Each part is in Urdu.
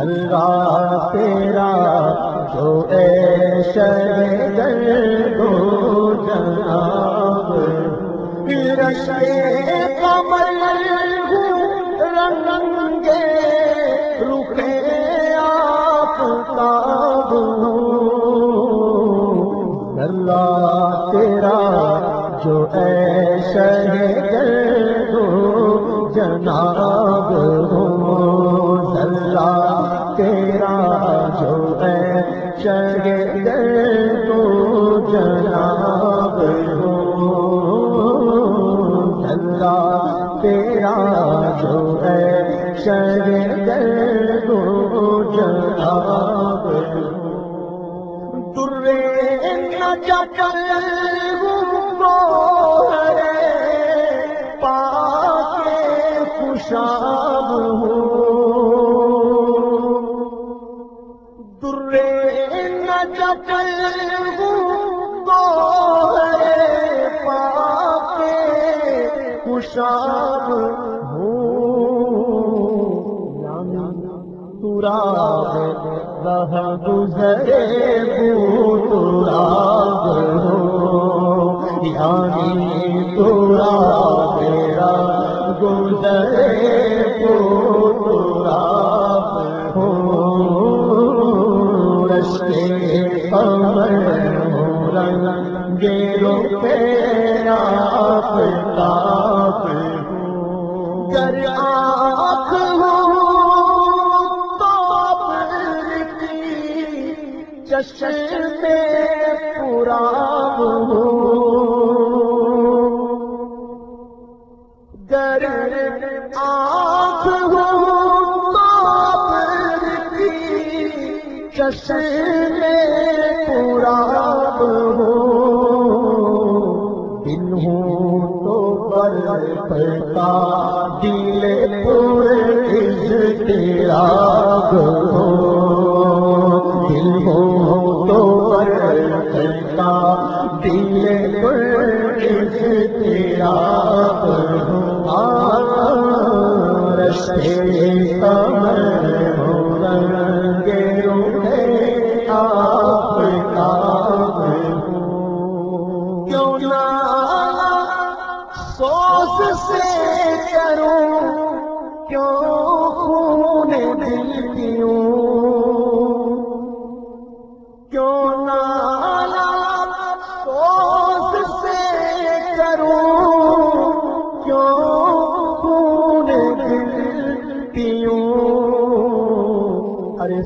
ذرا تیرا جو اے شہر تو جناب رشے کمل رنگے رکے آپ تاب اللہ تیرا جو اے شہر ہو جناب تیرا جو اے شہر ہو جناب درے ہو پا کے خوشاب ہو۔ درے نہ خوشاب ہو۔ تورا رہ گزرے پورا یعنی تورا میرا گزرے پورا ہو رشتے امر ہو، رنگ گیرو پیرا پتاپ چشم پورا ہو گر آنکھ ہو چشم پورا ہو دن ہوں تو پر پڑتا دل پور تیرا ہو کرتا دل تیرا رشتے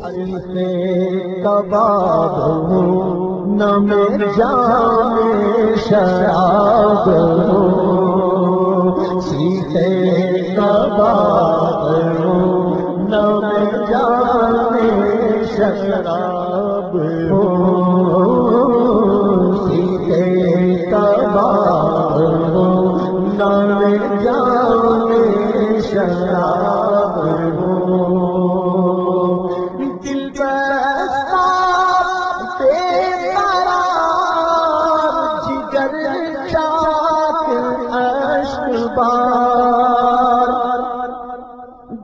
ارے سے کباب ہوں نہ میں جان شراب ہوں سیتے کباب ہوں نہ میں جان شراب ہوں سیتے کباب ہوں نہ میں جان شراب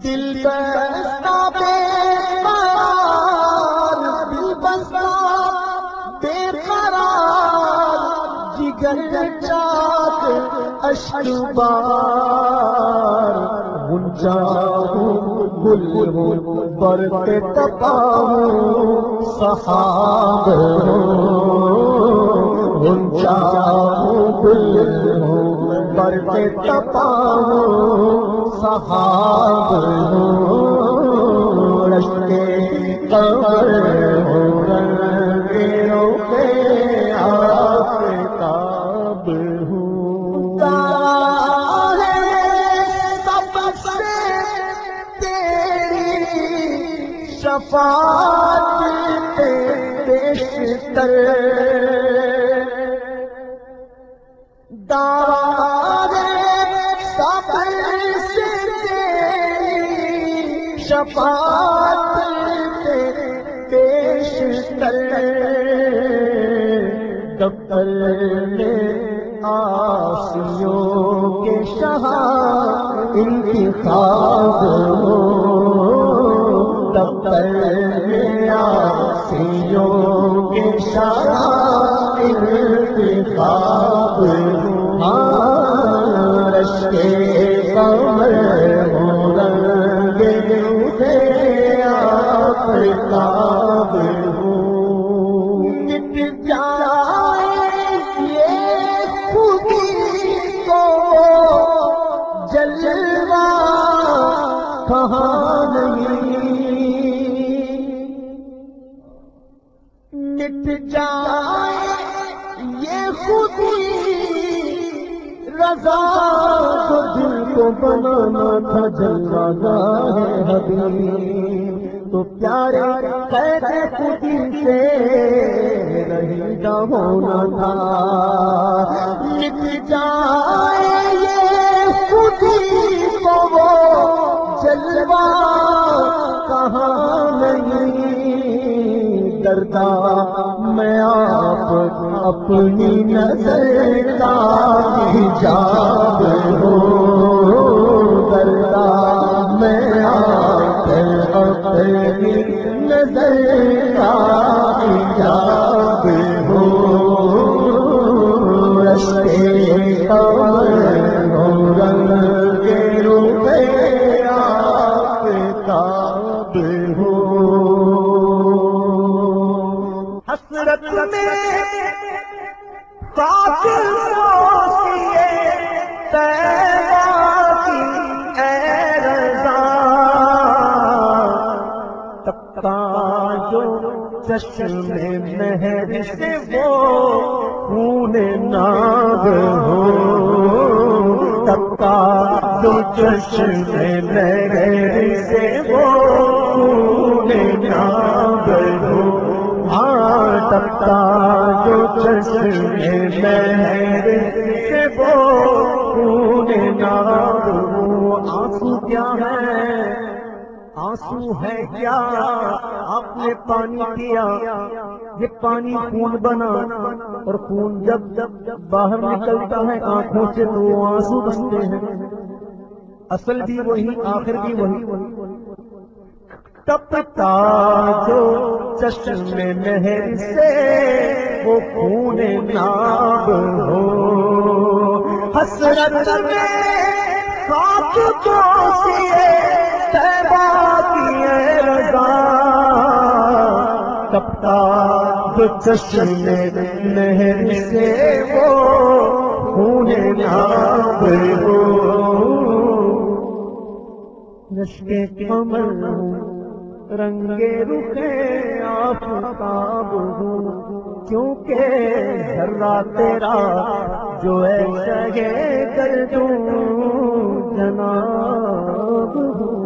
دل بستا بے قرار، دل بستا بے قرار، جگر چاک اشک بار۔ گنجا ہوں گل ہوں برتے تپاؤں صحاب ہوں گنجا ہوں گل ہوں برتے تپاؤں صحاب رشتے کمر ہو رنگیروں پہ شفاعت بیشتر پیش کر دفتر میں آسیوں کے شاہ انتخاب ہو دفتر میں آسیوں کے شاہ انتخاب ہو ہاں رش کے مٹ جائے یہ خودی کو جلوا کہاں نہیں۔ مٹ جائے یہ خودی رضا جو دل کو بنانا تھا جلوانا ہے حبیب۔ تو پیارے قید خودی سے رہیدہ ہونا تھا۔ مٹ جائے یہ خودی کو وہ جلوا کہاں نہیں۔ ڈرتا میں آپ اپنی نظر کا حجاب کمر کے روپے آپ تاب ہو حسرت میں قاتل روشیے تیرا کی اے رضا۔ جو چشم مہر سے وہ خون ناگ ہو۔ کا دو چشم مہر سے وہ خون ہاں تبتا جو چشم مہر سے وہ خون ناگ ہو آنسو کیا ہے؟ آنسو ہے کیا؟ آپ نے پانی پیا، یہ پانی خون بنا اور خون جب جب جب باہر نکلتا ہے آنکھوں سے تو آنسو بنتے ہیں۔ اصل بھی وہی، آخر بھی وہی۔ تپتا جو چشم مہر سے وہ خون ناب ہو۔ حسرت میں خاک کو سیے تپتا جو چشم مہر سے وہ خون ناب ہو۔ رشتے کمر رنگے رخے آفتاب ہوں کیونکہ ذرا تیرا جو ہے شگے کر دوں جناب ہوں